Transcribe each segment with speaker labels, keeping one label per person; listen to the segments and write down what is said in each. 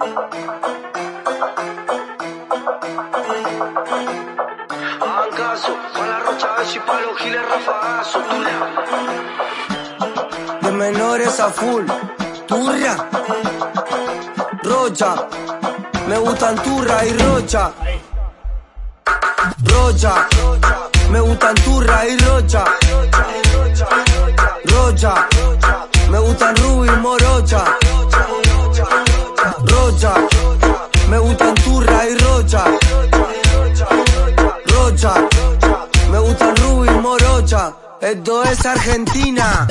Speaker 1: Hagan caso, pa' la rocha y pa' los giles rafagazo,
Speaker 2: De menores a full, turra. Rocha, me gustan turra y rocha. Rocha, me gustan turra y rocha. Rocha, me gustan ruby y morocha. Rocha, me gustan turra y rocha. Rocha, me gustan ruby y morocha. Esto es Argentina.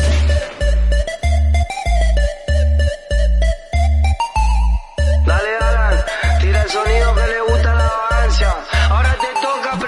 Speaker 1: Dale Alan, tira el sonido que le gusta la avancia. Ahora te toca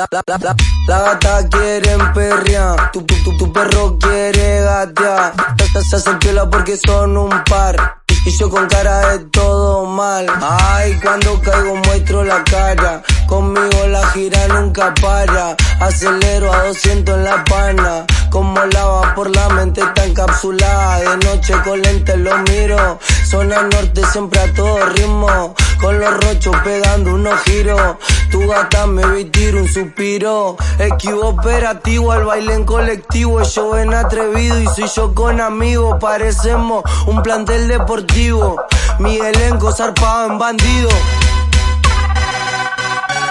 Speaker 2: La, la, la, la, gata quiere perrear, tu, tu, tu perro quiere gatear. Se, se hacen piola porque son un par. Y yo con cara de todo Ay, cuando caigo muestro la cara. Conmigo la gira nunca para. Acelero a 200 en la pana. Como lava por la mente está encapsulada. De noche con lentes lo miro. Zona norte siempre a todo ritmo. Con los rochos pegando unos giros. Tu gata me vi tiro un suspiro. Esquivo operativo al baile en colectivo. Yo en atrevido y soy yo con amigos. Parecemos un plantel deportivo. Mi elenco zarpado en bandido.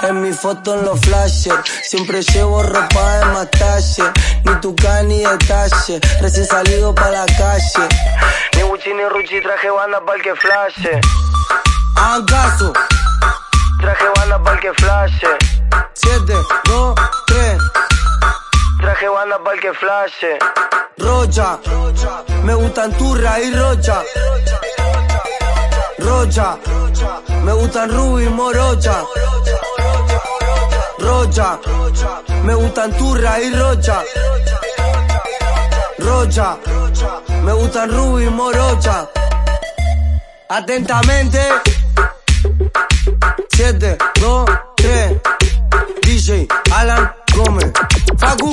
Speaker 2: En mi foto en los flashes, siempre llevo ropa de más talle, ni tuca ni detalle, recién salido pa' la calle.
Speaker 1: Ni Gucci ni Ruchi traje banda pa'l que flashe.
Speaker 2: Hagan caso,
Speaker 1: Traje banda pa'l que flashe.
Speaker 2: 7, 2, 3,
Speaker 1: Traje banda pa'l que flashe.
Speaker 2: rocha, me gustan turra y rocha. Rocha, me gustan ruby morocha. Rocha, me gustan turra y rocha. Rocha, me gustan ruby morocha. Atentamente. 7, 2, 3. DJ Alan Gómez. Facu.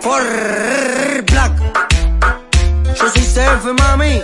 Speaker 2: For Black. Yo soy CF, mami.